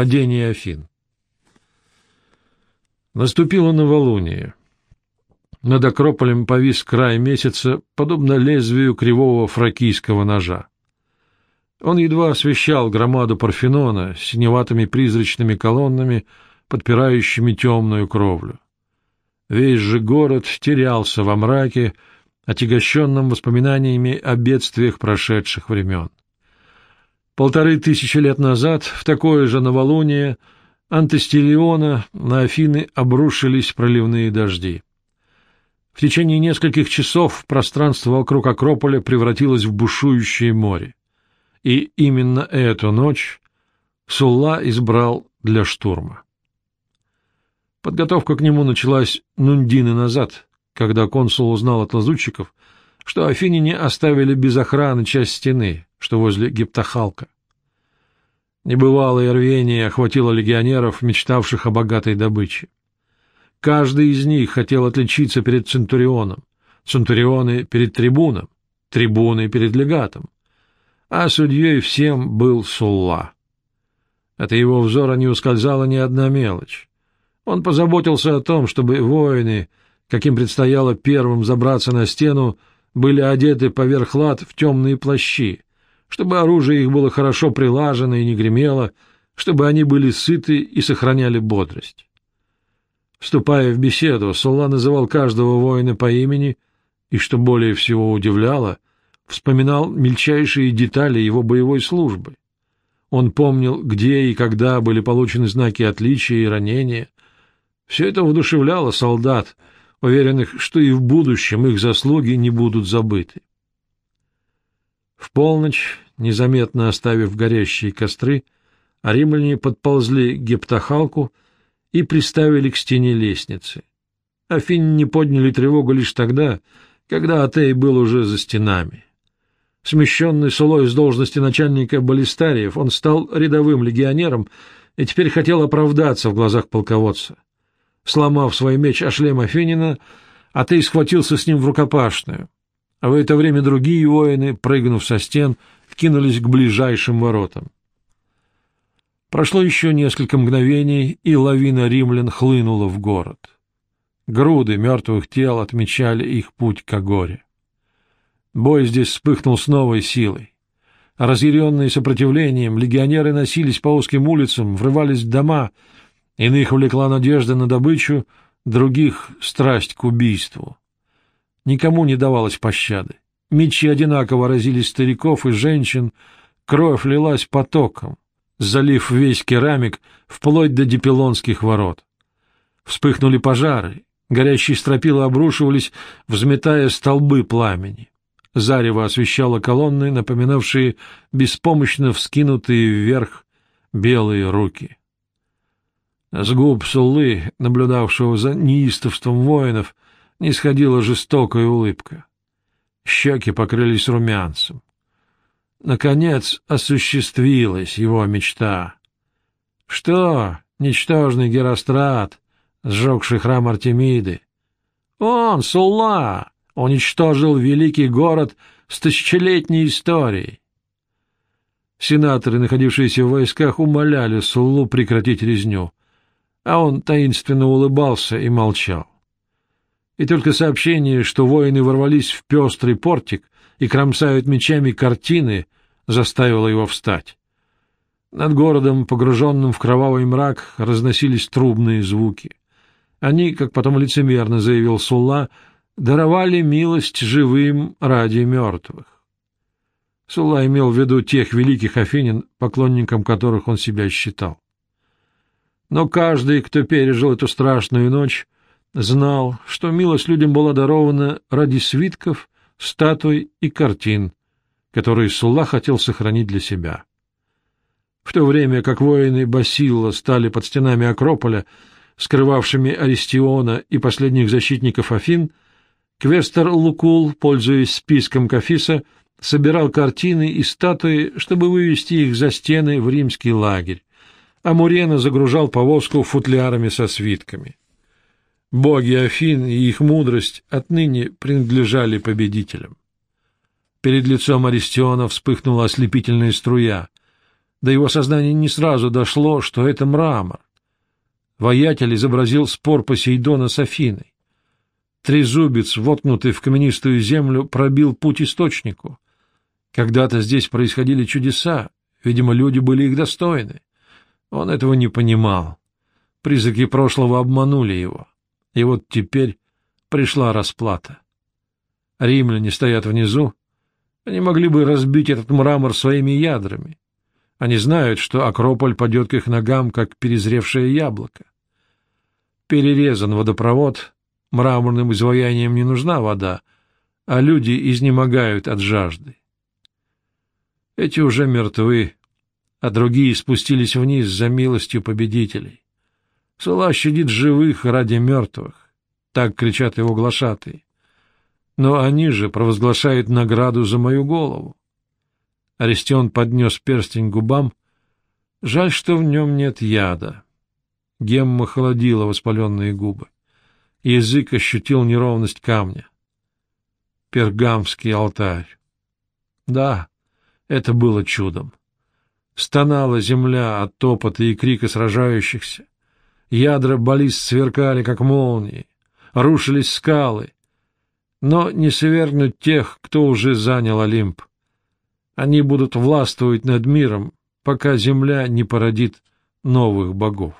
Падение Афин. Наступило новолуние. Над Акрополем повис край месяца, подобно лезвию кривого фракийского ножа. Он едва освещал громаду Парфенона синеватыми призрачными колоннами, подпирающими темную кровлю. Весь же город терялся во мраке, отягощенном воспоминаниями о бедствиях прошедших времен. Полторы тысячи лет назад, в такое же новолуние, Антестилиона на Афины обрушились проливные дожди. В течение нескольких часов пространство вокруг Акрополя превратилось в бушующее море. И именно эту ночь Сулла избрал для штурма. Подготовка к нему началась нундины назад, когда консул узнал от лазутчиков, что афиняне оставили без охраны часть стены, что возле Гиптахалка. Небывалое рвение охватило легионеров, мечтавших о богатой добыче. Каждый из них хотел отличиться перед Центурионом, Центурионы перед трибуном, трибуны перед легатом, а судьей всем был Сулла. От его взора не ускользала ни одна мелочь. Он позаботился о том, чтобы воины, каким предстояло первым забраться на стену, были одеты поверх лад в темные плащи, чтобы оружие их было хорошо прилажено и не гремело, чтобы они были сыты и сохраняли бодрость. Вступая в беседу, Солла называл каждого воина по имени и, что более всего удивляло, вспоминал мельчайшие детали его боевой службы. Он помнил, где и когда были получены знаки отличия и ранения. Все это вдушевляло солдат, уверенных, что и в будущем их заслуги не будут забыты. В полночь, незаметно оставив горящие костры, римляне подползли к гептахалку и приставили к стене лестницы. Афин не подняли тревогу лишь тогда, когда Атей был уже за стенами. Смещенный Сулой с должности начальника баллистариев, он стал рядовым легионером и теперь хотел оправдаться в глазах полководца. Сломав свой меч о шлем Афинина, Атей схватился с ним в рукопашную, а в это время другие воины, прыгнув со стен, кинулись к ближайшим воротам. Прошло еще несколько мгновений, и лавина римлян хлынула в город. Груды мертвых тел отмечали их путь к горе. Бой здесь вспыхнул с новой силой. Разъяренные сопротивлением, легионеры носились по узким улицам, врывались в дома, иных влекла надежда на добычу, других — страсть к убийству. Никому не давалось пощады. Мечи одинаково разили стариков и женщин, кровь лилась потоком залив весь керамик вплоть до Дипилонских ворот. Вспыхнули пожары, горящие стропила обрушивались, взметая столбы пламени. Зарево освещало колонны, напоминавшие беспомощно вскинутые вверх белые руки. С губ Суллы, наблюдавшего за неистовством воинов, не сходила жестокая улыбка. Щеки покрылись румянцем. Наконец осуществилась его мечта. Что, ничтожный Герострат, сжегший храм Артемиды? Он, Сулла, уничтожил великий город с тысячелетней историей. Сенаторы, находившиеся в войсках, умоляли Суллу прекратить резню, а он таинственно улыбался и молчал. И только сообщение, что воины ворвались в пестрый портик, и кромсают мечами картины, заставило его встать. Над городом, погруженным в кровавый мрак, разносились трубные звуки. Они, как потом лицемерно заявил Сулла, даровали милость живым ради мертвых. Сулла имел в виду тех великих афинин, поклонником которых он себя считал. Но каждый, кто пережил эту страшную ночь, знал, что милость людям была дарована ради свитков статуй и картин, которые Сулла хотел сохранить для себя. В то время как воины Басилла стали под стенами Акрополя, скрывавшими Аристиона и последних защитников Афин, Квестер Лукул, пользуясь списком Кафиса, собирал картины и статуи, чтобы вывести их за стены в римский лагерь, а Мурена загружал повозку футлярами со свитками. Боги Афин и их мудрость отныне принадлежали победителям. Перед лицом Аристиона вспыхнула ослепительная струя. До его сознания не сразу дошло, что это мрамор. Воятель изобразил спор Посейдона с Афиной. Трезубец, воткнутый в каменистую землю, пробил путь источнику. Когда-то здесь происходили чудеса, видимо, люди были их достойны. Он этого не понимал. Призраки прошлого обманули его. И вот теперь пришла расплата. Римляне стоят внизу. Они могли бы разбить этот мрамор своими ядрами. Они знают, что Акрополь падет к их ногам, как перезревшее яблоко. Перерезан водопровод, мраморным изваяниям не нужна вода, а люди изнемогают от жажды. Эти уже мертвы, а другие спустились вниз за милостью победителей. Сула щадит живых ради мертвых, так кричат его глашатые. Но они же провозглашают награду за мою голову. Арестион поднес перстень к губам. Жаль, что в нем нет яда. Гемма холодила воспаленные губы. Язык ощутил неровность камня. Пергамский алтарь. Да, это было чудом. Стонала земля от топота и крика сражающихся. Ядра баллист сверкали, как молнии. Рушились скалы. Но не свергнуть тех, кто уже занял Олимп. Они будут властвовать над миром, пока земля не породит новых богов.